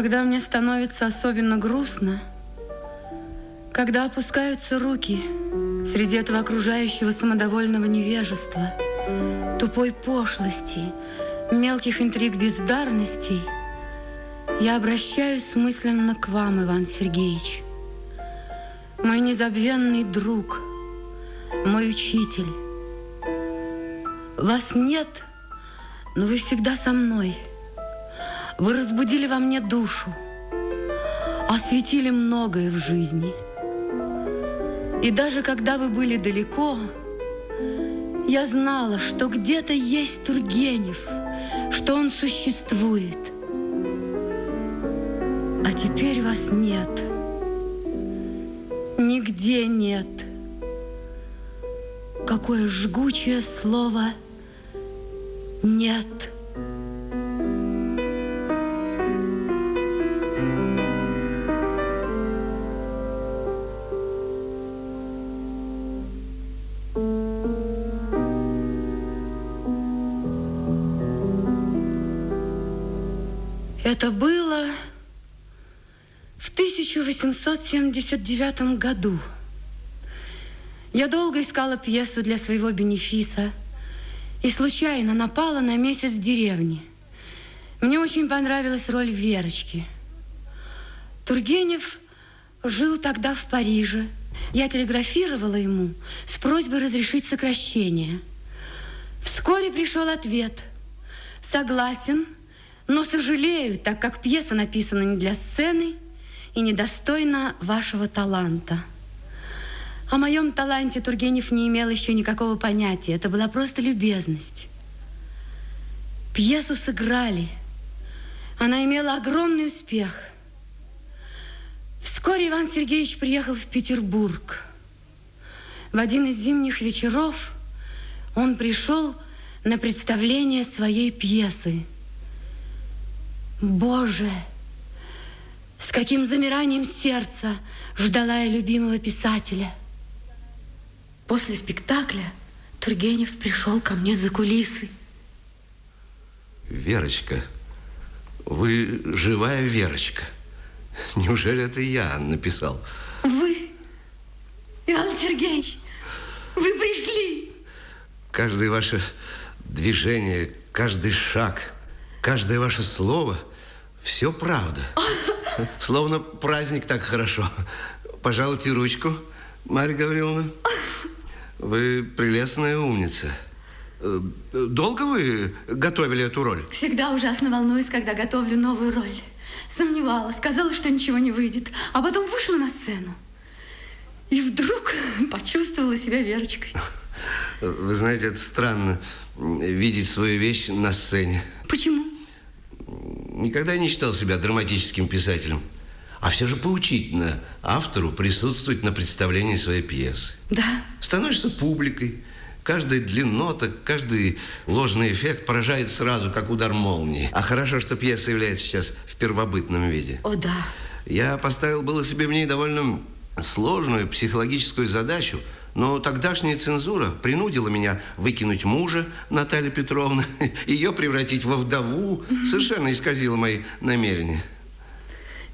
Когда мне становится особенно грустно, когда опускаются руки среди этого окружающего самодовольного невежества, тупой пошлости, мелких интриг бездарностей, я обращаюсь мысленно к вам, Иван Сергеевич, мой незабвенный друг, мой учитель. Вас нет, но вы всегда со мной. Вы разбудили во мне душу, осветили многое в жизни. И даже когда вы были далеко, я знала, что где-то есть Тургенев, что он существует. А теперь вас нет. Нигде нет. Какое жгучее слово «нет». Это было в 1879 году. Я долго искала пьесу для своего бенефиса и случайно напала на месяц в деревне. Мне очень понравилась роль Верочки. Тургенев жил тогда в Париже. Я телеграфировала ему с просьбой разрешить сокращение. Вскоре пришел ответ. Согласен, но сожалею, так как пьеса написана не для сцены и недостойна вашего таланта. О моем таланте Тургенев не имел еще никакого понятия. Это была просто любезность. Пьесу сыграли. Она имела огромный успех. Вскоре Иван Сергеевич приехал в Петербург. В один из зимних вечеров он пришел на представление своей пьесы – Боже, с каким замиранием сердца ждала я любимого писателя. После спектакля Тургенев пришел ко мне за кулисы. Верочка, вы живая Верочка. Неужели это я написал? Вы, Иван Сергеевич, вы пришли. Каждое ваше движение, каждый шаг, каждое ваше слово – все правда. Словно праздник так хорошо. Пожалуйте ручку, Марья Гавриловна. Вы прелестная умница. Э, долго вы готовили эту роль? Всегда ужасно волнуюсь, когда готовлю новую роль. Сомневалась, сказала, что ничего не выйдет, а потом вышла на сцену. И вдруг почувствовала себя Верочкой. Вы знаете, это странно, видеть свою вещь на сцене. Почему? Никогда не считал себя драматическим писателем. А все же поучительно автору присутствовать на представлении своей пьесы. Да. Становишься публикой. Каждая длиннота, каждый ложный эффект поражает сразу, как удар молнии. А хорошо, что пьеса является сейчас в первобытном виде. О, да. Я поставил было себе в ней довольно сложную психологическую задачу – но тогдашняя цензура принудила меня выкинуть мужа Натальи Петровны, ее превратить во вдову, совершенно исказила мои намерения.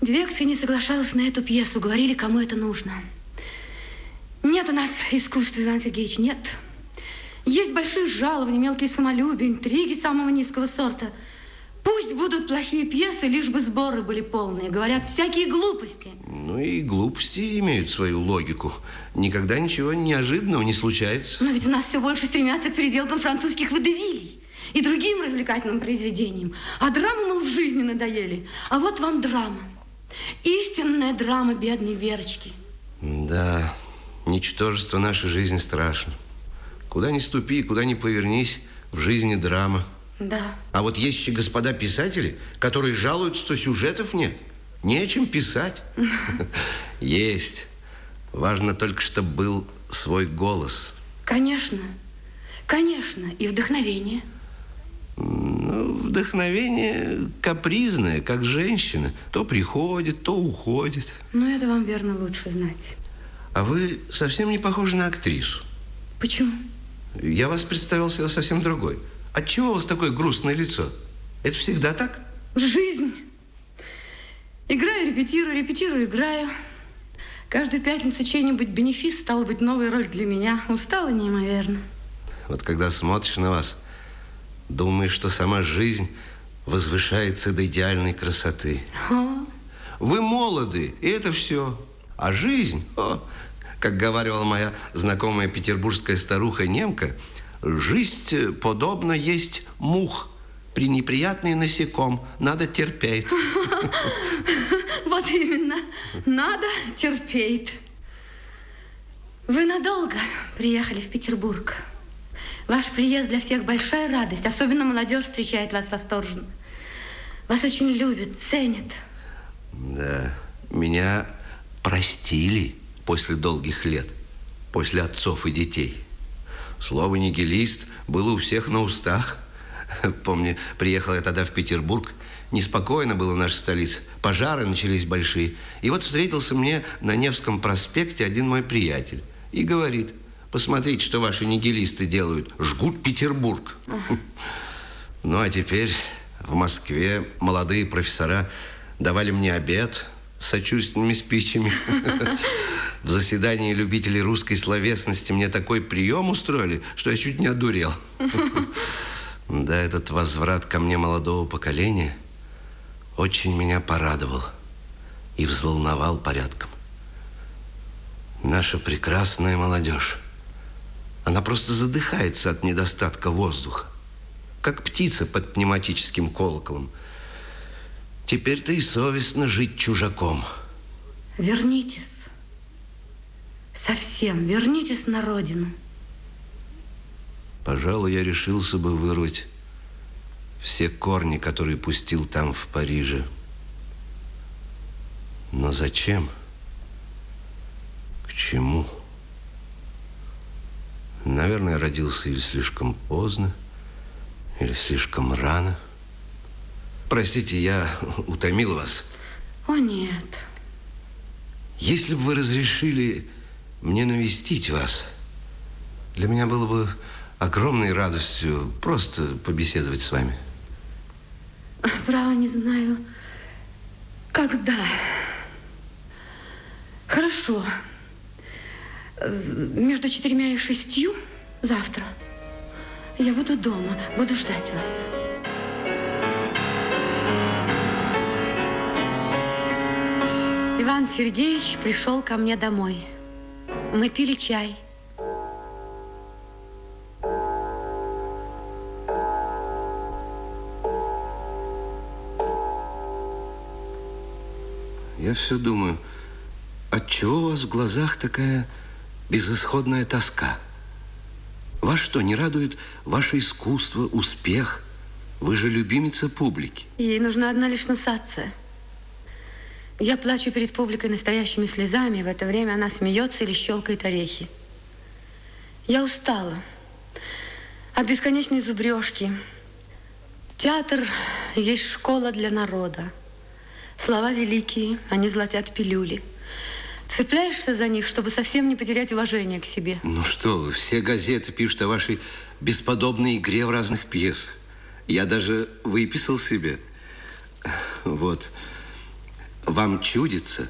Дирекция не соглашалась на эту пьесу, говорили, кому это нужно. Нет у нас искусства, Иван Сергеевич, нет. Есть большие жалования, мелкие самолюбия, интриги самого низкого сорта – Пусть будут плохие пьесы, лишь бы сборы были полные. Говорят, всякие глупости. Ну и глупости имеют свою логику. Никогда ничего неожиданного не случается. Но ведь у нас все больше стремятся к переделкам французских водевилей и другим развлекательным произведениям. А драмы, мол, в жизни надоели. А вот вам драма. Истинная драма бедной Верочки. Да, ничтожество нашей жизни страшно. Куда ни ступи, куда ни повернись, в жизни драма – да. А вот есть еще господа писатели, которые жалуются, что сюжетов нет. Не о чем писать. Есть. Важно только, чтобы был свой голос. Конечно. Конечно. И вдохновение. Ну, вдохновение капризное, как женщина. То приходит, то уходит. Ну, это вам верно лучше знать. А вы совсем не похожи на актрису. Почему? Я вас представил себе совсем другой. Отчего у вас такое грустное лицо? Это всегда так? Жизнь. Играю, репетирую, репетирую, играю. Каждую пятницу чей-нибудь бенефис стал быть новой роль для меня. Устала неимоверно. Вот когда смотришь на вас, думаешь, что сама жизнь возвышается до идеальной красоты. А? Вы молоды, и это все. А жизнь, о, как говорила моя знакомая петербургская старуха-немка, жизнь подобно есть мух. При неприятный насеком надо терпеть. Вот именно. Надо терпеть. Вы надолго приехали в Петербург. Ваш приезд для всех большая радость. Особенно молодежь встречает вас восторженно. Вас очень любят, ценят. Да, меня простили после долгих лет, после отцов и детей. Слово «нигилист» было у всех на устах. Помню, приехал я тогда в Петербург, неспокойно было наша столица, пожары начались большие. И вот встретился мне на Невском проспекте один мой приятель и говорит, посмотрите, что ваши нигилисты делают, жгут Петербург. Ну, а теперь в Москве молодые профессора давали мне обед с сочувственными спичами. В заседании любителей русской словесности мне такой прием устроили, что я чуть не одурел. Да, этот возврат ко мне молодого поколения очень меня порадовал и взволновал порядком. Наша прекрасная молодежь. Она просто задыхается от недостатка воздуха, как птица под пневматическим колоколом. Теперь-то и совестно жить чужаком. Вернитесь. Совсем. Вернитесь на родину. Пожалуй, я решился бы вырвать все корни, которые пустил там, в Париже. Но зачем? К чему? Наверное, родился или слишком поздно, или слишком рано. Простите, я утомил вас. О, нет. Если бы вы разрешили мне навестить вас, для меня было бы огромной радостью просто побеседовать с вами. Право не знаю, когда. Хорошо. Между четырьмя и шестью завтра я буду дома, буду ждать вас. Иван Сергеевич пришел ко мне домой. Мы пили чай. Я все думаю, отчего у вас в глазах такая безысходная тоска? Вас что, не радует ваше искусство, успех? Вы же любимица публики. Ей нужна одна лишь сенсация – я плачу перед публикой настоящими слезами, и в это время она смеется или щелкает орехи. Я устала от бесконечной зубрежки. Театр есть школа для народа. Слова великие, они золотят пилюли. Цепляешься за них, чтобы совсем не потерять уважение к себе. Ну что вы, все газеты пишут о вашей бесподобной игре в разных пьесах. Я даже выписал себе. Вот. Вам чудится,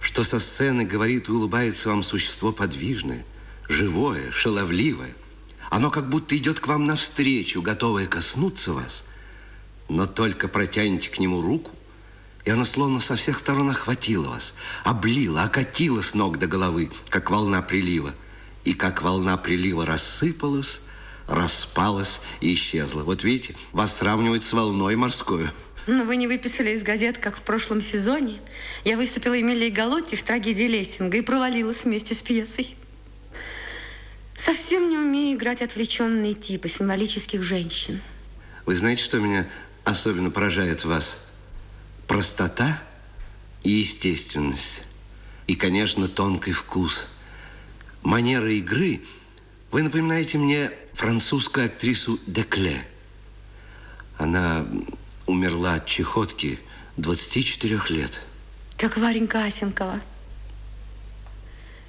что со сцены говорит и улыбается вам существо подвижное, живое, шаловливое. Оно как будто идет к вам навстречу, готовое коснуться вас, но только протянете к нему руку, и оно словно со всех сторон охватило вас, облило, окатило с ног до головы, как волна прилива. И как волна прилива рассыпалась, распалась и исчезла. Вот видите, вас сравнивают с волной морской. Но вы не выписали из газет, как в прошлом сезоне. Я выступила Эмилией Галотти в трагедии Лессинга и провалилась вместе с пьесой. Совсем не умею играть отвлеченные типы символических женщин. Вы знаете, что меня особенно поражает в вас? Простота и естественность. И, конечно, тонкий вкус. Манера игры. Вы напоминаете мне французскую актрису Декле. Она умерла от чехотки 24 лет. Как Варенька Асенкова.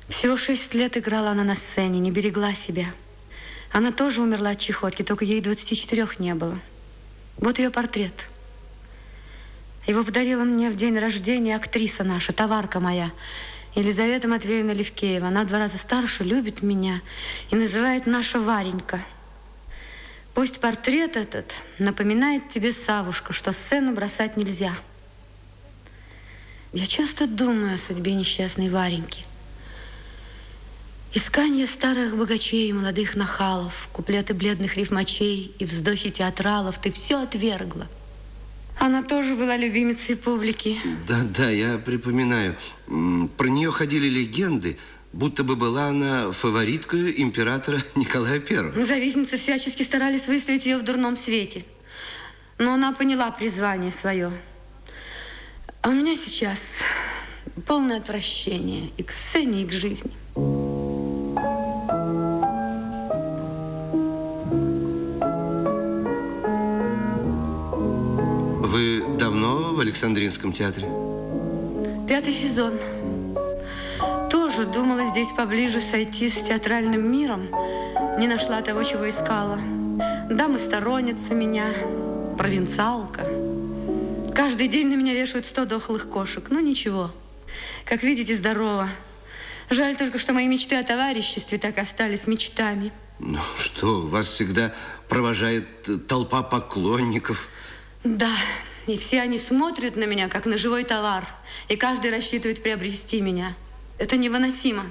Всего шесть лет играла она на сцене, не берегла себя. Она тоже умерла от чехотки, только ей 24 не было. Вот ее портрет. Его подарила мне в день рождения актриса наша, товарка моя, Елизавета Матвеевна Левкеева. Она два раза старше, любит меня и называет наша Варенька. Пусть портрет этот напоминает тебе, Савушка, что сцену бросать нельзя. Я часто думаю о судьбе несчастной Вареньки. Искание старых богачей и молодых нахалов, куплеты бледных рифмачей и вздохи театралов ты все отвергла. Она тоже была любимицей публики. Да, да, я припоминаю. Про нее ходили легенды, будто бы была она фавориткой императора Николая Первого. Ну, завистницы всячески старались выставить ее в дурном свете. Но она поняла призвание свое. А у меня сейчас полное отвращение и к сцене, и к жизни. Вы давно в Александринском театре? Пятый сезон. Тоже думала здесь поближе сойти с театральным миром. Не нашла того, чего искала. Дамы сторонницы меня, провинциалка. Каждый день на меня вешают сто дохлых кошек. Ну, ничего. Как видите, здорово. Жаль только, что мои мечты о товариществе так остались мечтами. Ну что, вас всегда провожает толпа поклонников. Да, и все они смотрят на меня, как на живой товар. И каждый рассчитывает приобрести меня. Это невыносимо.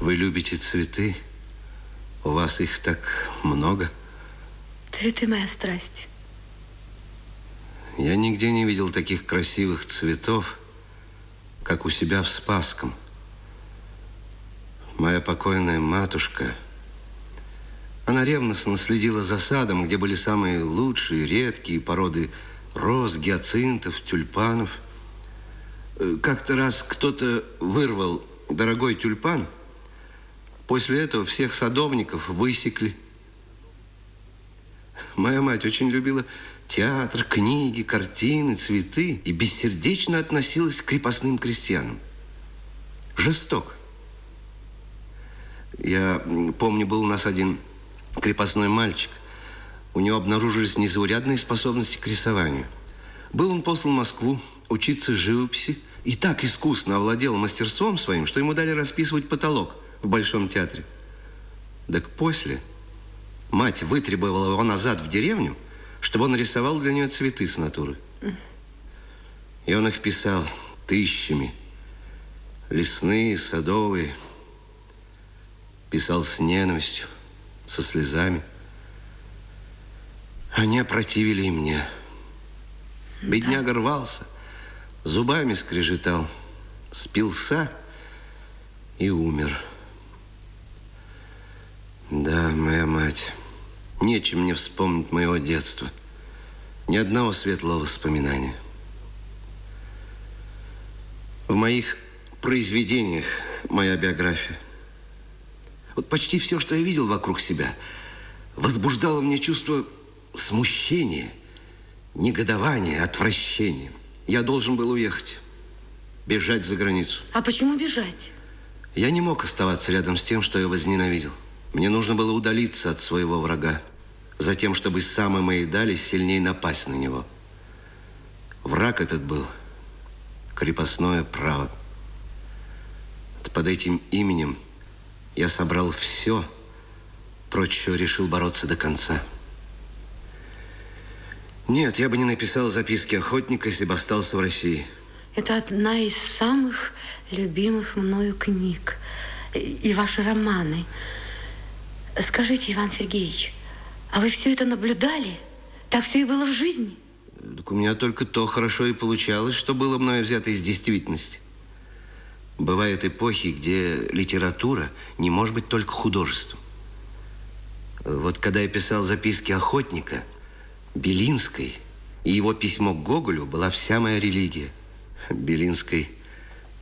Вы любите цветы? Вас их так много? Цветы моя страсть. Я нигде не видел таких красивых цветов, как у себя в Спасском. Моя покойная матушка, она ревностно следила за садом, где были самые лучшие, редкие породы роз, гиацинтов, тюльпанов. Э, как-то раз кто-то вырвал дорогой тюльпан – После этого всех садовников высекли. Моя мать очень любила театр, книги, картины, цветы и бессердечно относилась к крепостным крестьянам. Жесток. Я помню, был у нас один крепостной мальчик. У него обнаружились незаурядные способности к рисованию. Был он послан в Москву учиться живописи и так искусно овладел мастерством своим, что ему дали расписывать потолок – в Большом театре. Так после мать вытребовала его назад в деревню, чтобы он рисовал для нее цветы с натуры. И он их писал тысячами. Лесные, садовые. Писал с ненавистью, со слезами. Они опротивили и мне. Бедняга рвался, зубами скрежетал, спился и умер. Да, моя мать. Нечем мне вспомнить моего детства. Ни одного светлого воспоминания. В моих произведениях моя биография. Вот почти все, что я видел вокруг себя, возбуждало мне чувство смущения, негодования, отвращения. Я должен был уехать, бежать за границу. А почему бежать? Я не мог оставаться рядом с тем, что я возненавидел. Мне нужно было удалиться от своего врага, затем, чтобы самые мои дали сильнее напасть на него. Враг этот был крепостное право. Под этим именем я собрал все, чего решил бороться до конца. Нет, я бы не написал записки охотника, если бы остался в России. Это одна из самых любимых мною книг. И ваши романы – Скажите, Иван Сергеевич, а вы все это наблюдали? Так все и было в жизни? Так у меня только то хорошо и получалось, что было мною взято из действительности. Бывают эпохи, где литература не может быть только художеством. Вот когда я писал записки охотника, Белинской и его письмо к Гоголю была вся моя религия. Белинской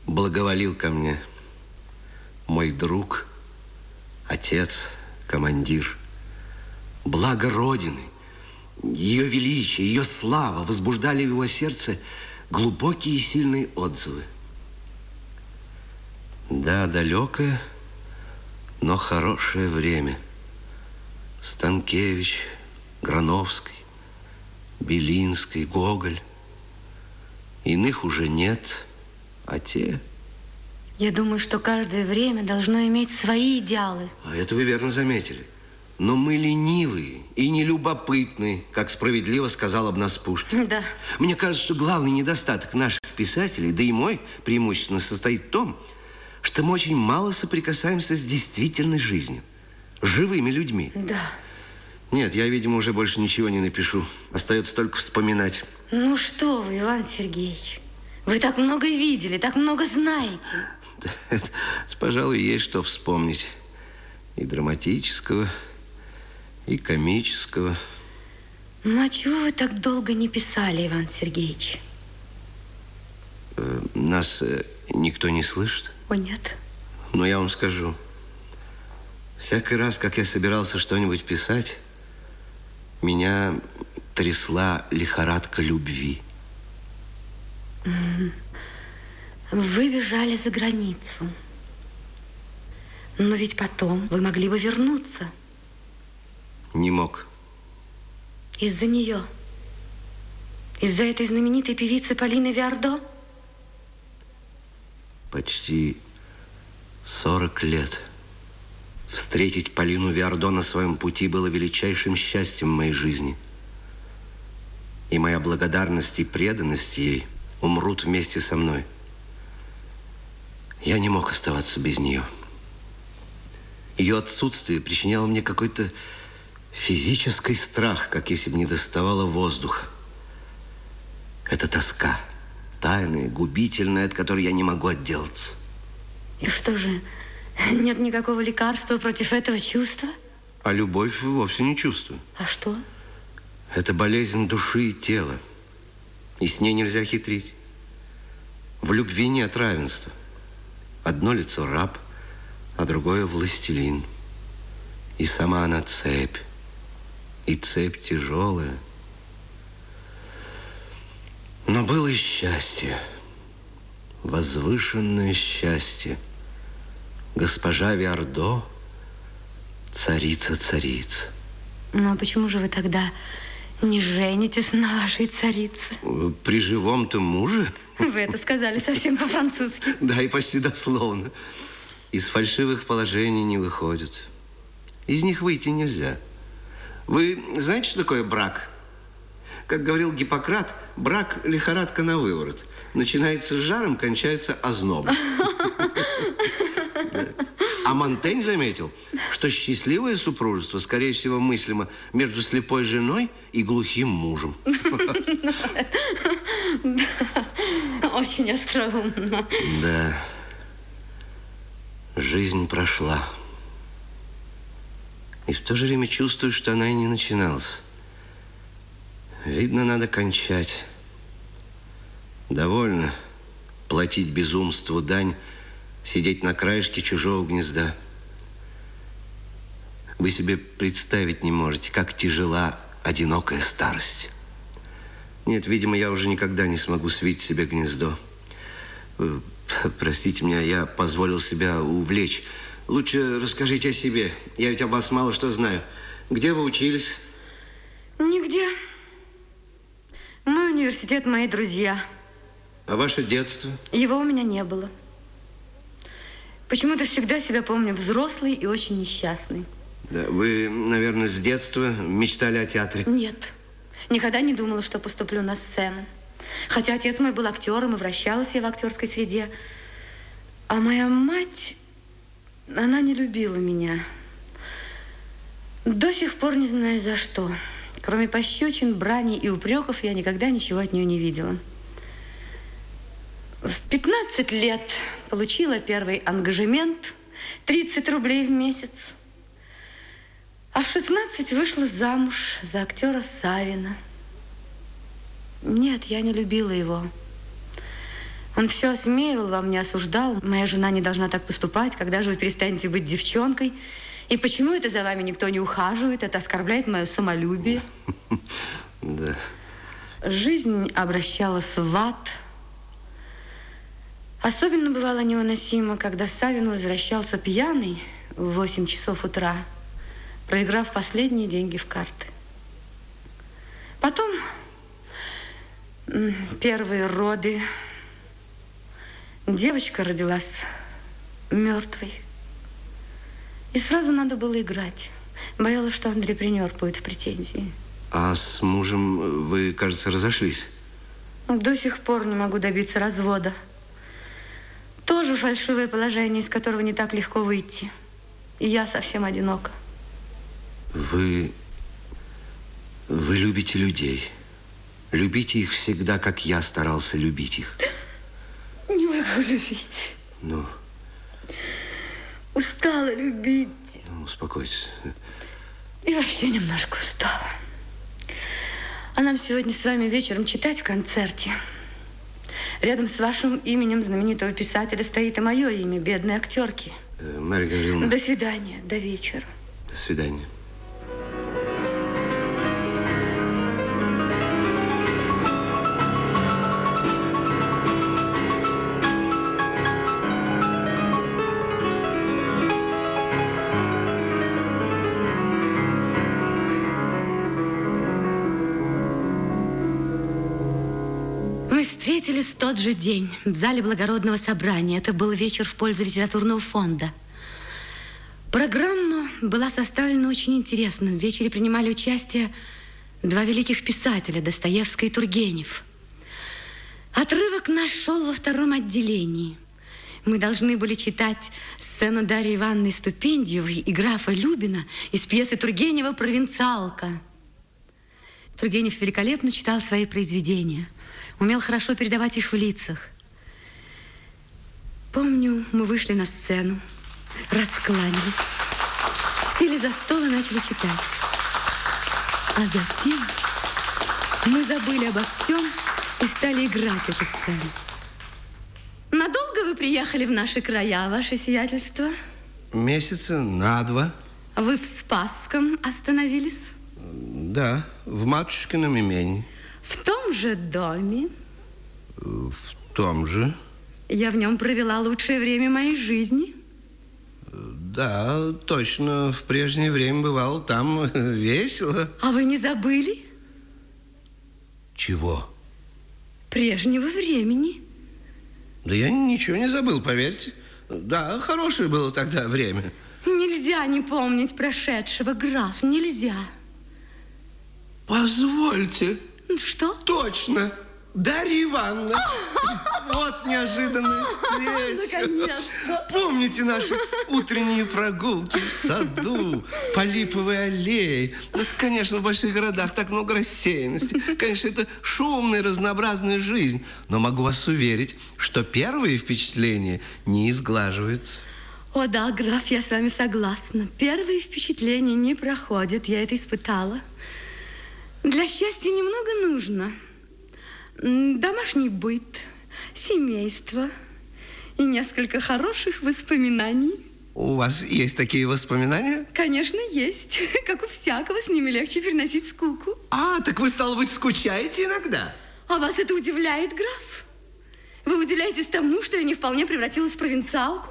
благоволил ко мне. Мой друг, отец, командир. Благо Родины, ее величие, ее слава возбуждали в его сердце глубокие и сильные отзывы. Да, далекое, но хорошее время. Станкевич, Грановский, Белинский, Гоголь. Иных уже нет, а те... Я думаю, что каждое время должно иметь свои идеалы. А это вы верно заметили. Но мы ленивые и нелюбопытные, как справедливо сказал об нас Пушкин. Да. Мне кажется, что главный недостаток наших писателей, да и мой преимущественно состоит в том, что мы очень мало соприкасаемся с действительной жизнью, живыми людьми. Да. Нет, я, видимо, уже больше ничего не напишу. Остается только вспоминать. Ну что вы, Иван Сергеевич, вы так много видели, так много знаете. Это, пожалуй, есть что вспомнить. И драматического, и комического. Ну, а чего вы так долго не писали, Иван Сергеевич? Э, нас э, никто не слышит? О, нет. Но я вам скажу. Всякий раз, как я собирался что-нибудь писать, меня трясла лихорадка любви. Вы бежали за границу. Но ведь потом вы могли бы вернуться. Не мог. Из-за нее? Из-за этой знаменитой певицы Полины Виардо? Почти 40 лет. Встретить Полину Виардо на своем пути было величайшим счастьем в моей жизни. И моя благодарность и преданность ей умрут вместе со мной. Я не мог оставаться без нее. Ее отсутствие причиняло мне какой-то физический страх, как если бы не доставало воздуха. Это тоска, тайная, губительная, от которой я не могу отделаться. И что же, нет никакого лекарства против этого чувства? А любовь вовсе не чувствую. А что? Это болезнь души и тела. И с ней нельзя хитрить. В любви нет равенства. Одно лицо раб, а другое властелин. И сама она цепь. И цепь тяжелая. Но было и счастье. Возвышенное счастье. Госпожа Виардо, царица цариц. Ну, а почему же вы тогда не женитесь на вашей царице? При живом-то муже? Вы это сказали совсем по-французски. Да, и почти дословно. Из фальшивых положений не выходят. Из них выйти нельзя. Вы знаете, что такое брак? Как говорил Гиппократ, брак – лихорадка на выворот. Начинается с жаром, кончается ознобом. А Монтень заметил, что счастливое супружество, скорее всего, мыслимо между слепой женой и глухим мужем. Очень остроумно. Да. Жизнь прошла. И в то же время чувствую, что она и не начиналась. Видно, надо кончать. Довольно платить безумству дань, сидеть на краешке чужого гнезда. Вы себе представить не можете, как тяжела одинокая старость. Нет, видимо, я уже никогда не смогу свить себе гнездо. Э, простите меня, я позволил себя увлечь. Лучше расскажите о себе. Я ведь об вас мало что знаю. Где вы учились? Нигде. Мой университет, мои друзья. А ваше детство? Его у меня не было. Почему-то всегда себя помню взрослый и очень несчастный. Да, вы, наверное, с детства мечтали о театре? Нет. Никогда не думала, что поступлю на сцену. Хотя отец мой был актером, и вращалась я в актерской среде. А моя мать, она не любила меня. До сих пор не знаю за что. Кроме пощечин, брани и упреков, я никогда ничего от нее не видела. В 15 лет получила первый ангажемент, 30 рублей в месяц. А в 16 вышла замуж за актера Савина. Нет, я не любила его. Он все осмеивал во мне, осуждал. Моя жена не должна так поступать. Когда же вы перестанете быть девчонкой? И почему это за вами никто не ухаживает? Это оскорбляет мое самолюбие. Да. Жизнь обращалась в ад. Особенно бывало невыносимо, когда Савин возвращался пьяный в 8 часов утра, проиграв последние деньги в карты. Потом первые роды. Девочка родилась мертвой. И сразу надо было играть. Боялась, что антрепренер будет в претензии. А с мужем вы, кажется, разошлись? До сих пор не могу добиться развода. Тоже фальшивое положение, из которого не так легко выйти. И я совсем одинока. Вы... Вы любите людей. Любите их всегда, как я старался любить их. Не могу любить. Ну? Устала любить. Ну, успокойтесь. И вообще немножко устала. А нам сегодня с вами вечером читать в концерте. Рядом с вашим именем знаменитого писателя стоит и мое имя, бедной актерки. Э, Марья Гавриловна. До свидания, до вечера. До свидания. Встретились в тот же день в зале благородного собрания. Это был вечер в пользу литературного фонда. Программа была составлена очень интересно. В вечере принимали участие два великих писателя, Достоевский и Тургенев. Отрывок наш шел во втором отделении. Мы должны были читать сцену Дарьи Ивановны Ступендиевой и графа Любина из пьесы Тургенева «Провинциалка». Тургенев великолепно читал свои произведения – умел хорошо передавать их в лицах. Помню, мы вышли на сцену, раскланялись, сели за стол и начали читать. А затем мы забыли обо всем и стали играть эту сцену. Надолго вы приехали в наши края, ваше сиятельство? Месяца на два. Вы в Спасском остановились? Да, в матушкином имении. В том же доме? В том же. Я в нем провела лучшее время моей жизни. Да, точно. В прежнее время бывало там весело. А вы не забыли? Чего? Прежнего времени. Да я ничего не забыл, поверьте. Да, хорошее было тогда время. Нельзя не помнить прошедшего, граф, нельзя. Позвольте. Что? Точно. Дарья Ивановна. Вот неожиданная встреча. Наконец-то. Помните наши утренние прогулки в саду, по липовой аллее? Ну, конечно, в больших городах так много рассеянности. Конечно, это шумная, разнообразная жизнь. Но могу вас уверить, что первые впечатления не изглаживаются. О да, граф, я с вами согласна. Первые впечатления не проходят, я это испытала. Для счастья немного нужно. Домашний быт, семейство и несколько хороших воспоминаний. У вас есть такие воспоминания? Конечно, есть. Как у всякого, с ними легче переносить скуку. А, так вы, стало быть, скучаете иногда? А вас это удивляет, граф? Вы удивляетесь тому, что я не вполне превратилась в провинциалку?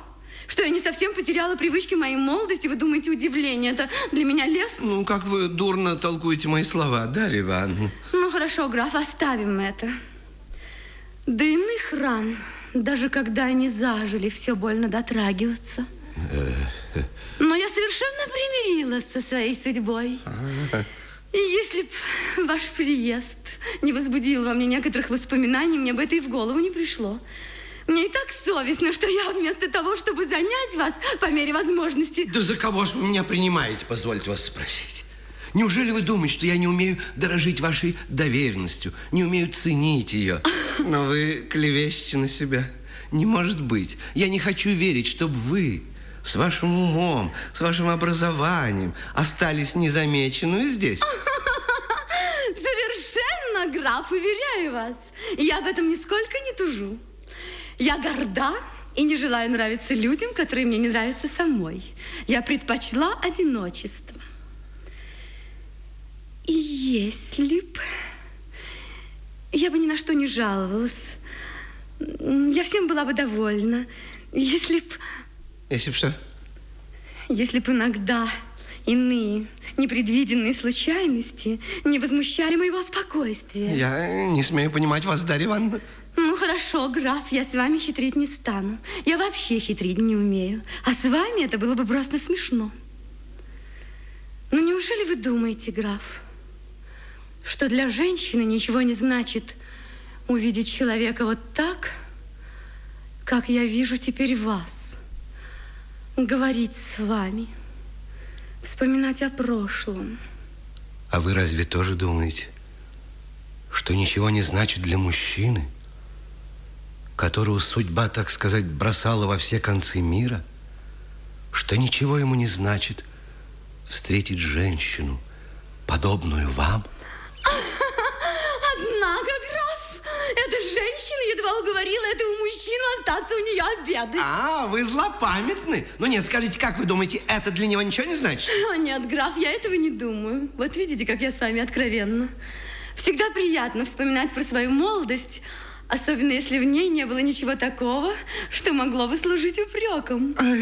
Что я не совсем потеряла привычки моей молодости? Вы думаете, удивление это для меня лес? Ну, как вы дурно толкуете мои слова, Дарья Ивановна. Ну, хорошо, граф, оставим это. До иных ран, даже когда они зажили, все больно дотрагиваться. Но я совершенно примирилась со своей судьбой. И если б ваш приезд не возбудил во мне некоторых воспоминаний, мне бы это и в голову не пришло. Мне и так совестно, что я вместо того, чтобы занять вас по мере возможности... Да за кого же вы меня принимаете, позвольте вас спросить? Неужели вы думаете, что я не умею дорожить вашей доверенностью, не умею ценить ее? Но вы клевещете на себя. Не может быть. Я не хочу верить, чтобы вы с вашим умом, с вашим образованием остались незамеченными здесь. Совершенно, граф, уверяю вас. Я об этом нисколько не тужу. Я горда и не желаю нравиться людям, которые мне не нравятся самой. Я предпочла одиночество. И если б... Я бы ни на что не жаловалась. Я всем была бы довольна. Если б... Если б что? Если бы иногда иные непредвиденные случайности не возмущали моего спокойствия. Я не смею понимать вас, Дарья Ивановна. Ну, хорошо, граф, я с вами хитрить не стану. Я вообще хитрить не умею. А с вами это было бы просто смешно. Ну, неужели вы думаете, граф, что для женщины ничего не значит увидеть человека вот так, как я вижу теперь вас, говорить с вами, вспоминать о прошлом. А вы разве тоже думаете, что ничего не значит для мужчины, которого судьба, так сказать, бросала во все концы мира, что ничего ему не значит встретить женщину, подобную вам? едва уговорила этого мужчину остаться у нее обедать. А, вы злопамятны. Ну нет, скажите, как вы думаете, это для него ничего не значит? О, нет, граф, я этого не думаю. Вот видите, как я с вами откровенна. Всегда приятно вспоминать про свою молодость, особенно если в ней не было ничего такого, что могло бы служить упреком. Но, граф,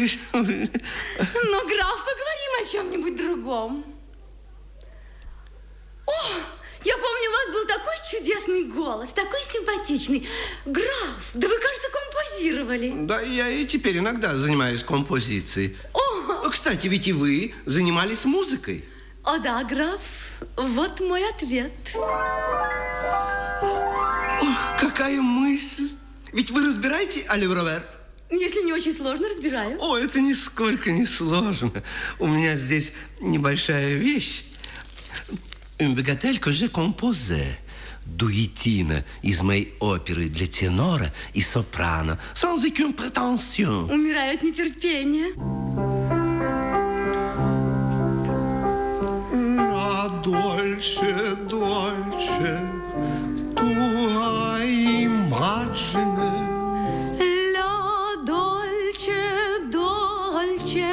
поговорим о чем-нибудь другом. О! Я помню, у вас был такой чудесный голос, такой симпатичный. Граф, да вы, кажется, композировали. Да, я и теперь иногда занимаюсь композицией. О! Кстати, ведь и вы занимались музыкой. О, да, граф, вот мой ответ. Ох, какая мысль. Ведь вы разбираете Оливровер? Если не очень сложно, разбираю. О, это нисколько не сложно. У меня здесь небольшая вещь. une bagatelle que j'ai composée. Дуетина из моей оперы для тенора и сопрано, sans aucune prétention. Умираю от нетерпения. La dolce, tu ai La dolce, dolce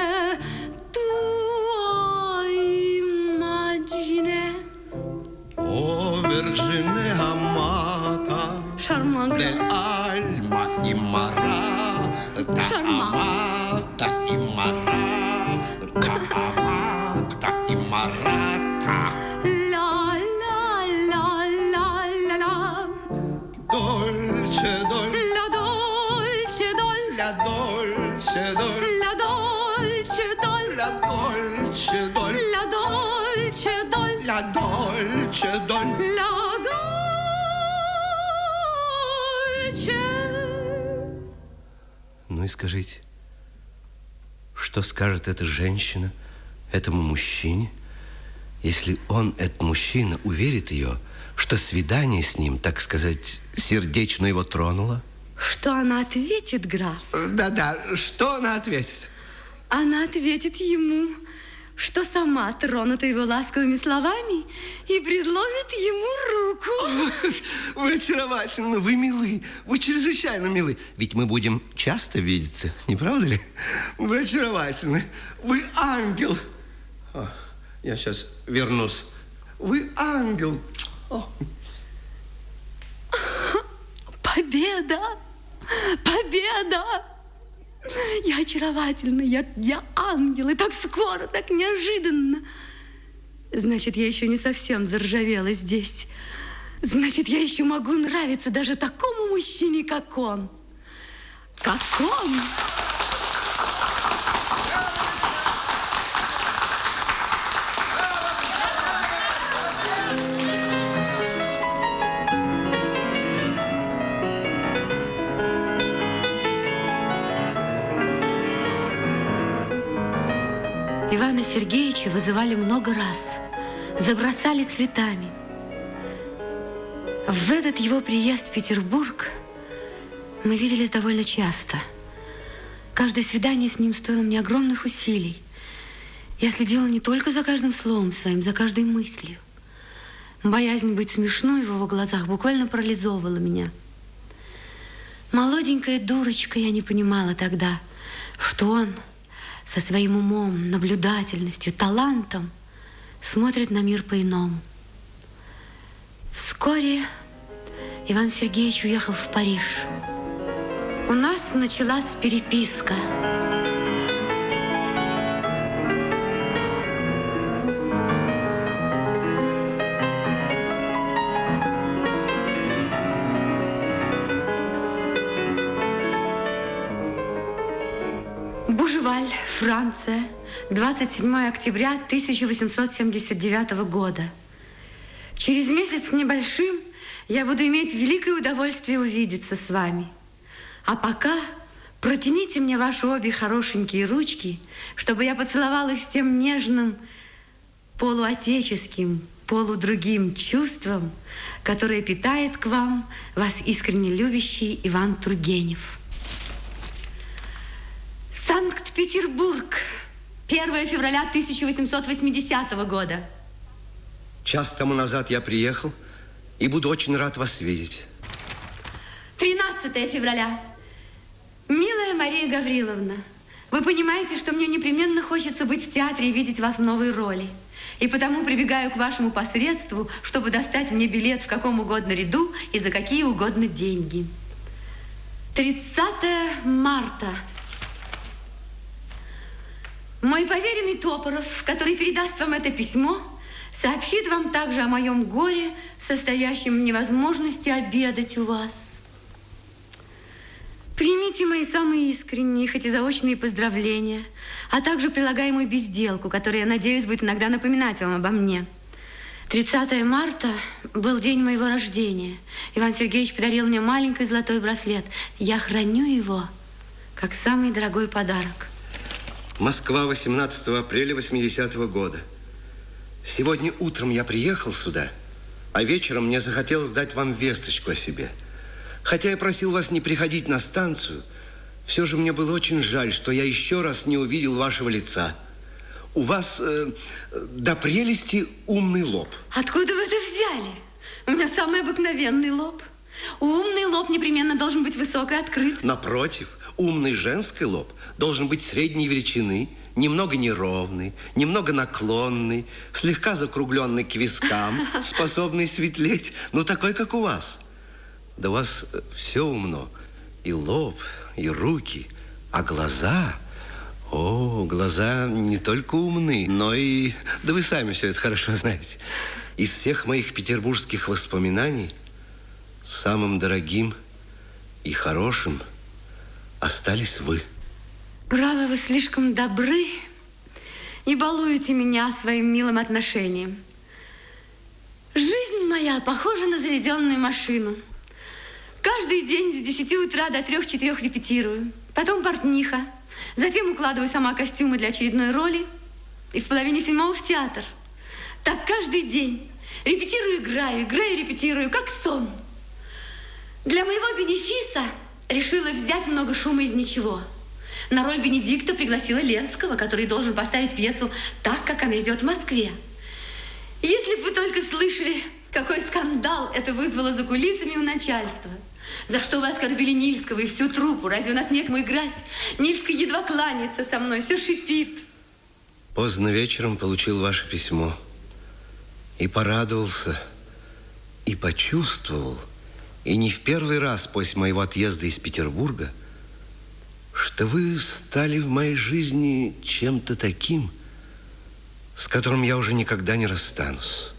Tu ai O vergine amata Charmante. Del alma immarata Charmante. И скажите, что скажет эта женщина этому мужчине, если он, этот мужчина, уверит ее, что свидание с ним, так сказать, сердечно его тронуло? Что она ответит, граф? Да-да, что она ответит? Она ответит ему, что сама тронута его ласковыми словами и предложит ему руку. Вы очаровательны, вы милы, вы чрезвычайно милы. Ведь мы будем часто видеться, не правда ли? Вы очаровательны, вы ангел. О, я сейчас вернусь. Вы ангел. О. Победа! Победа! Я очаровательна, я, я ангел, и так скоро, так неожиданно. Значит, я еще не совсем заржавела здесь. Значит, я еще могу нравиться даже такому мужчине, как он. Как он! Ивана Сергеевича вызывали много раз, забросали цветами. В этот его приезд в Петербург мы виделись довольно часто. Каждое свидание с ним стоило мне огромных усилий. Я следила не только за каждым словом своим, за каждой мыслью. Боязнь быть смешной в его глазах буквально парализовывала меня. Молоденькая дурочка, я не понимала тогда, что он со своим умом, наблюдательностью, талантом смотрит на мир по-иному. Вскоре Иван Сергеевич уехал в Париж. У нас началась переписка. Франция, 27 октября 1879 года. Через месяц небольшим я буду иметь великое удовольствие увидеться с вами. А пока протяните мне ваши обе хорошенькие ручки, чтобы я поцеловал их с тем нежным, полуотеческим, полудругим чувством, которое питает к вам вас искренне любящий Иван Тургенев. Санкт-Петербург, 1 февраля 1880 года. Час тому назад я приехал и буду очень рад вас видеть. 13 февраля. Милая Мария Гавриловна, вы понимаете, что мне непременно хочется быть в театре и видеть вас в новой роли. И потому прибегаю к вашему посредству, чтобы достать мне билет в каком угодно ряду и за какие угодно деньги. 30 марта. Мой поверенный Топоров, который передаст вам это письмо, сообщит вам также о моем горе, состоящем в невозможности обедать у вас. Примите мои самые искренние, хоть и заочные поздравления, а также прилагаемую безделку, которая, надеюсь, будет иногда напоминать вам обо мне. 30 марта был день моего рождения. Иван Сергеевич подарил мне маленький золотой браслет. Я храню его как самый дорогой подарок. Москва, 18 апреля 80 -го года. Сегодня утром я приехал сюда, а вечером мне захотелось дать вам весточку о себе – Хотя я просил вас не приходить на станцию, все же мне было очень жаль, что я еще раз не увидел вашего лица. У вас э, до прелести умный лоб. Откуда вы это взяли? У меня самый обыкновенный лоб. Умный лоб непременно должен быть высок и открыт. Напротив, умный женский лоб должен быть средней величины, немного неровный, немного наклонный, слегка закругленный к вискам, способный светлеть, но такой, как у вас. Да у вас э, все умно. И лоб, и руки, а глаза... О, глаза не только умны, но и... Да вы сами все это хорошо знаете. Из всех моих петербургских воспоминаний самым дорогим и хорошим остались вы. Право, вы слишком добры и балуете меня своим милым отношением. Жизнь моя похожа на заведенную машину – Каждый день с 10 утра до 3-4 репетирую. Потом портниха. Затем укладываю сама костюмы для очередной роли. И в половине седьмого в театр. Так каждый день. Репетирую, играю, играю, репетирую, как сон. Для моего бенефиса решила взять много шума из ничего. На роль Бенедикта пригласила Ленского, который должен поставить пьесу так, как она идет в Москве. Если бы вы только слышали, какой скандал это вызвало за кулисами у начальства – за что вы оскорбили Нильского и всю труппу? Разве у нас некому играть? Нильский едва кланяется со мной, все шипит. Поздно вечером получил ваше письмо. И порадовался, и почувствовал, и не в первый раз после моего отъезда из Петербурга, что вы стали в моей жизни чем-то таким, с которым я уже никогда не расстанусь.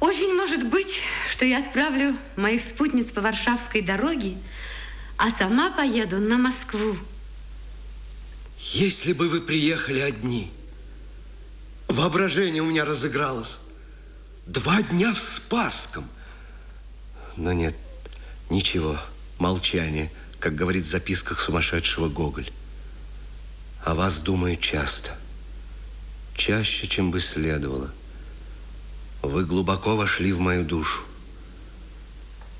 Очень может быть, что я отправлю моих спутниц по Варшавской дороге, а сама поеду на Москву. Если бы вы приехали одни, воображение у меня разыгралось. Два дня в Спасском. Но нет, ничего, молчание, как говорит в записках сумасшедшего Гоголь. О вас думаю часто, чаще, чем бы следовало. Вы глубоко вошли в мою душу.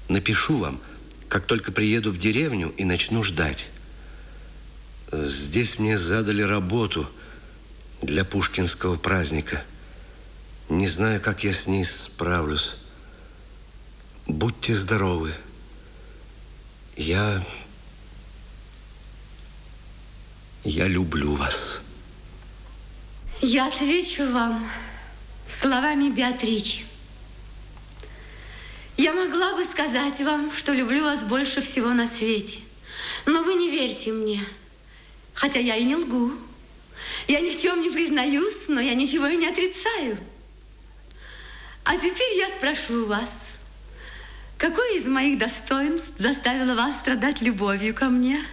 Напишу вам, как только приеду в деревню и начну ждать. Здесь мне задали работу для пушкинского праздника. Не знаю, как я с ней справлюсь. Будьте здоровы. Я... Я люблю вас. Я отвечу вам словами Беатричи. Я могла бы сказать вам, что люблю вас больше всего на свете. Но вы не верьте мне, хотя я и не лгу. Я ни в чем не признаюсь, но я ничего и не отрицаю. А теперь я спрошу вас, какое из моих достоинств заставило вас страдать любовью ко мне?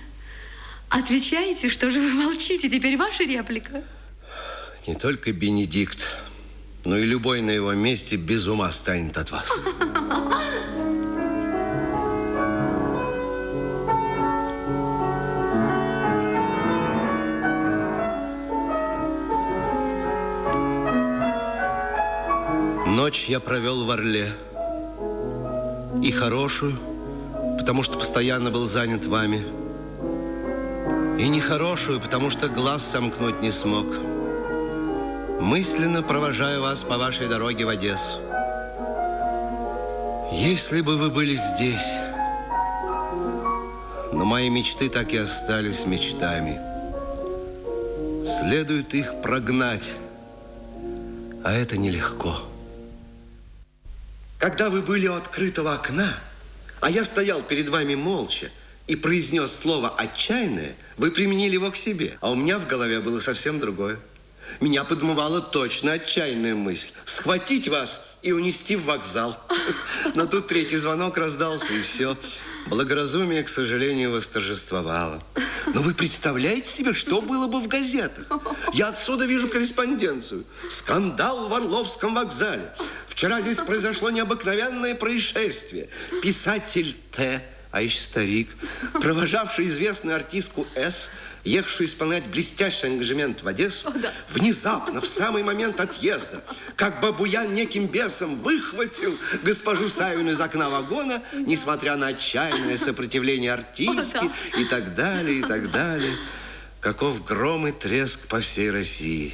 Отвечайте, что же вы молчите? Теперь ваша реплика. Не только Бенедикт, но и любой на его месте без ума станет от вас. Ночь я провел в Орле. И хорошую, потому что постоянно был занят вами. И нехорошую, потому что глаз сомкнуть не смог. Мысленно провожаю вас по вашей дороге в Одессу. Если бы вы были здесь, но мои мечты так и остались мечтами. Следует их прогнать, а это нелегко. Когда вы были у открытого окна, а я стоял перед вами молча и произнес слово «отчаянное», вы применили его к себе, а у меня в голове было совсем другое. Меня подмывала точно отчаянная мысль – схватить вас и унести в вокзал. Но тут третий звонок раздался, и все. Благоразумие, к сожалению, восторжествовало. Но вы представляете себе, что было бы в газетах? Я отсюда вижу корреспонденцию. Скандал в Орловском вокзале. Вчера здесь произошло необыкновенное происшествие. Писатель Т а еще старик, провожавший известную артистку С, ехавшую исполнять блестящий ангажемент в Одессу, О, да. внезапно, в самый момент отъезда, как бабуян неким бесом выхватил госпожу Савину из окна вагона, несмотря на отчаянное сопротивление артистки О, да. и так далее, и так далее. Каков гром и треск по всей России.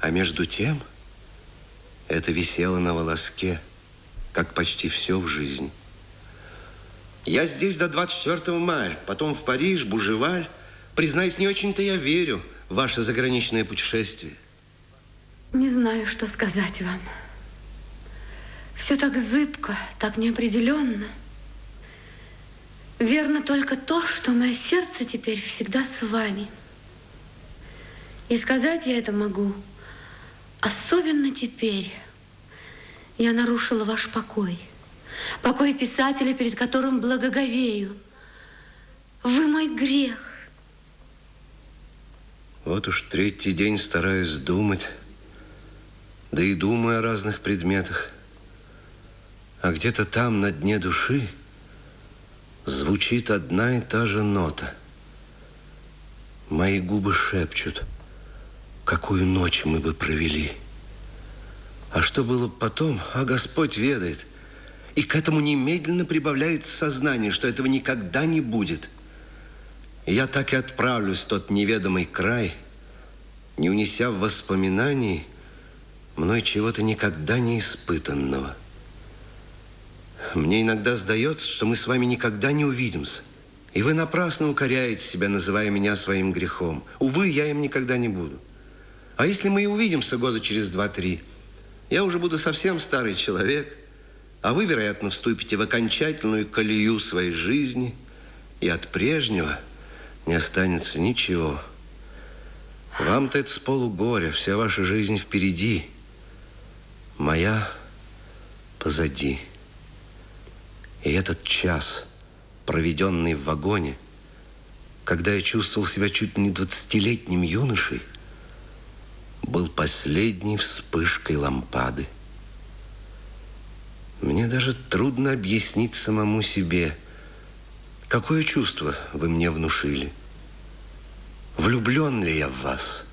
А между тем это висело на волоске, как почти все в жизни. Я здесь до 24 мая, потом в Париж, Бужеваль. Признаюсь, не очень-то я верю в ваше заграничное путешествие. Не знаю, что сказать вам. Все так зыбко, так неопределенно. Верно только то, что мое сердце теперь всегда с вами. И сказать я это могу, особенно теперь. Я нарушила ваш покой – покой писателя, перед которым благоговею. Вы мой грех. Вот уж третий день стараюсь думать, да и думаю о разных предметах. А где-то там, на дне души, звучит одна и та же нота. Мои губы шепчут, какую ночь мы бы провели. А что было потом, а Господь ведает. И к этому немедленно прибавляется сознание, что этого никогда не будет. Я так и отправлюсь в тот неведомый край, не унеся в воспоминании мной чего-то никогда не испытанного. Мне иногда сдается, что мы с вами никогда не увидимся. И вы напрасно укоряете себя, называя меня своим грехом. Увы, я им никогда не буду. А если мы и увидимся года через два-три, я уже буду совсем старый человек – а вы, вероятно, вступите в окончательную колею своей жизни, и от прежнего не останется ничего. Вам-то это с полугоря, вся ваша жизнь впереди, моя позади. И этот час, проведенный в вагоне, когда я чувствовал себя чуть не двадцатилетним юношей, был последней вспышкой лампады. Мне даже трудно объяснить самому себе, какое чувство вы мне внушили. Влюблен ли я в вас?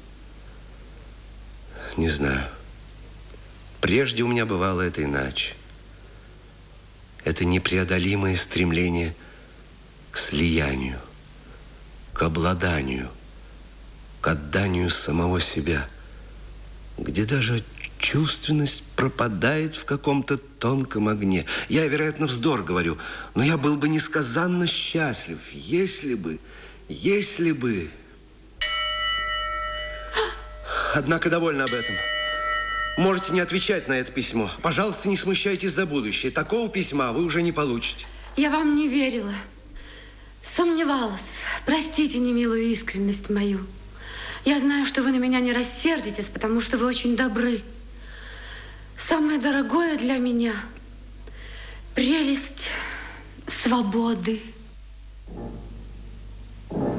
Не знаю. Прежде у меня бывало это иначе. Это непреодолимое стремление к слиянию, к обладанию, к отданию самого себя, где даже чувственность пропадает в каком-то тонком огне. Я, вероятно, вздор говорю, но я был бы несказанно счастлив, если бы, если бы... Однако довольна об этом. Можете не отвечать на это письмо. Пожалуйста, не смущайтесь за будущее. Такого письма вы уже не получите. Я вам не верила. Сомневалась. Простите немилую искренность мою. Я знаю, что вы на меня не рассердитесь, потому что вы очень добры. Самое дорогое для меня – прелесть свободы. там не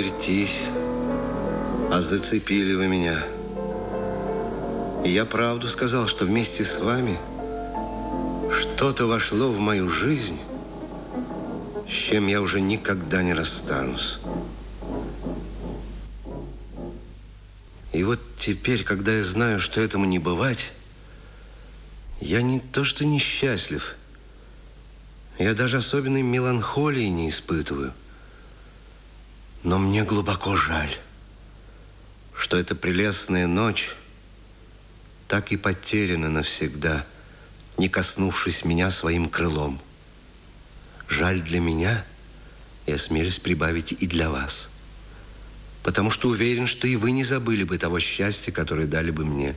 вертись, а зацепили вы меня. И я правду сказал, что вместе с вами что-то вошло в мою жизнь, с чем я уже никогда не расстанусь. И вот теперь, когда я знаю, что этому не бывать, я не то что несчастлив, я даже особенной меланхолии не испытываю. Но мне глубоко жаль, что эта прелестная ночь так и потеряна навсегда, не коснувшись меня своим крылом. Жаль для меня, я смелюсь прибавить и для вас, потому что уверен, что и вы не забыли бы того счастья, которое дали бы мне.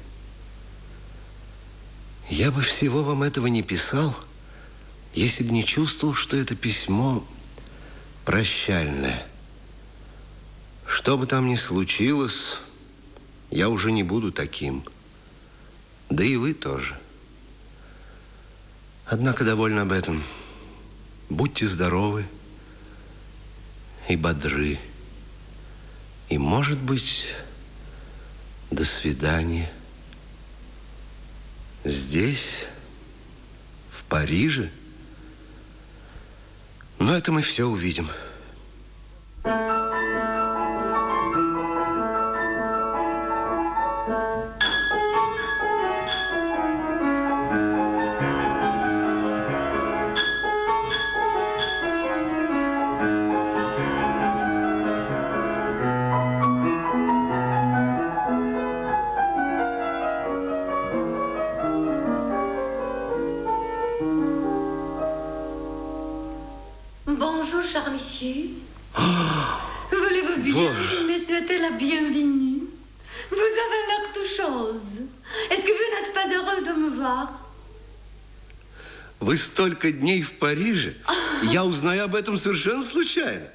Я бы всего вам этого не писал, если бы не чувствовал, что это письмо прощальное – что бы там ни случилось, я уже не буду таким. Да и вы тоже. Однако довольно об этом. Будьте здоровы и бодры. И, может быть, до свидания. Здесь, в Париже. Но это мы все увидим. Париже. Я узнаю об этом совершенно случайно.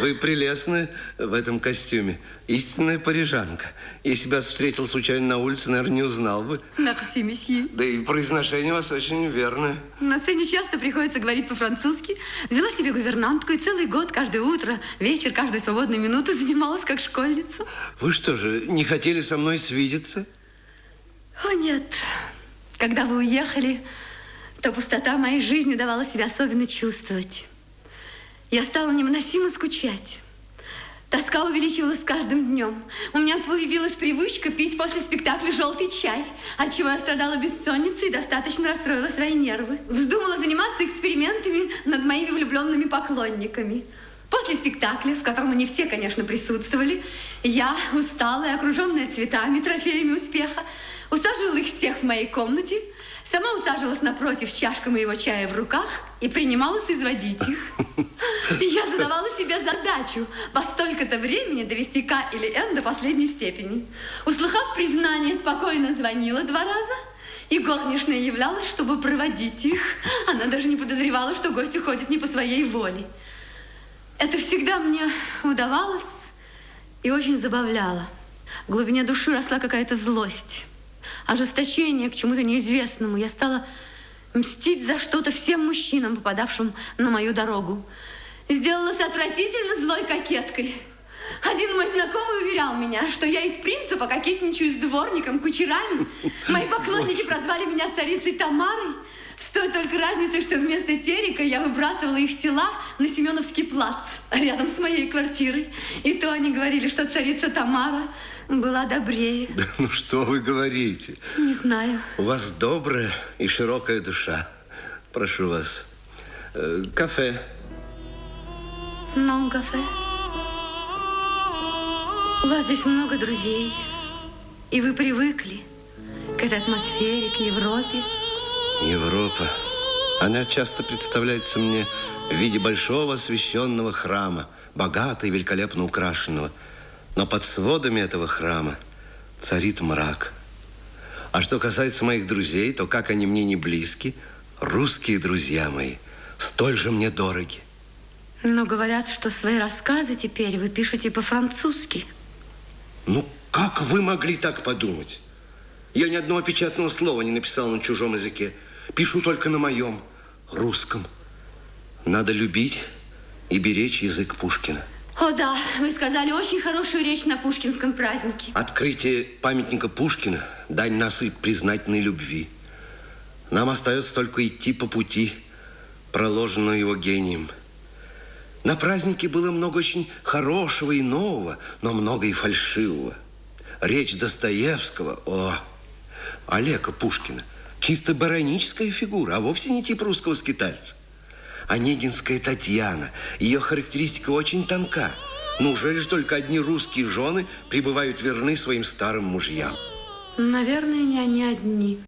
Вы прелестны в этом костюме. Истинная парижанка. Если бы я встретил случайно на улице, наверное, не узнал бы. Merci, месье. Да и произношение у вас очень верное. На сцене часто приходится говорить по-французски. Взяла себе гувернантку и целый год, каждое утро, вечер, каждую свободную минуту занималась как школьница. Вы что же, не хотели со мной свидеться? О, нет. Когда вы уехали, то пустота моей жизни давала себя особенно чувствовать. Я стала невыносимо скучать. Тоска увеличивалась с каждым днем. У меня появилась привычка пить после спектакля желтый чай, от чего я страдала бессонницей и достаточно расстроила свои нервы. Вздумала заниматься экспериментами над моими влюбленными поклонниками. После спектакля, в котором они все, конечно, присутствовали, я, усталая, окруженная цветами, трофеями успеха, усаживала их всех в моей комнате – Сама усаживалась напротив с чашкой моего чая в руках и принималась изводить их. Я задавала себе задачу во столько-то времени довести К или Н до последней степени. Услыхав признание, спокойно звонила два раза, и горничная являлась, чтобы проводить их. Она даже не подозревала, что гость уходит не по своей воле. Это всегда мне удавалось и очень забавляло. В глубине души росла какая-то злость ожесточение к чему-то неизвестному. Я стала мстить за что-то всем мужчинам, попадавшим на мою дорогу. Сделалась отвратительно злой кокеткой. Один мой знакомый уверял меня, что я из принципа кокетничаю с дворником, кучерами. Мои поклонники прозвали меня царицей Тамарой. С той только разницей, что вместо терека я выбрасывала их тела на Семеновский плац, рядом с моей квартирой. И то они говорили, что царица Тамара была добрее. Да ну что вы говорите? Не знаю. У вас добрая и широкая душа. Прошу вас. Э, кафе. Non кафе. У вас здесь много друзей. И вы привыкли к этой атмосфере, к Европе. Европа. Она часто представляется мне в виде большого освященного храма, богато и великолепно украшенного. Но под сводами этого храма царит мрак. А что касается моих друзей, то как они мне не близки, русские друзья мои столь же мне дороги. Но говорят, что свои рассказы теперь вы пишете по-французски. Ну, как вы могли так подумать? Я ни одного печатного слова не написал на чужом языке. Пишу только на моем, русском. Надо любить и беречь язык Пушкина. О да, вы сказали очень хорошую речь на Пушкинском празднике. Открытие памятника Пушкина – дань нашей признательной любви. Нам остается только идти по пути, проложенного его гением. На празднике было много очень хорошего и нового, но много и фальшивого. Речь Достоевского, о, Олега Пушкина, чисто бароническая фигура, а вовсе не тип русского скитальца. Онегинская Татьяна, ее характеристика очень тонка. Уже же только одни русские жены пребывают верны своим старым мужьям? Наверное, не они одни.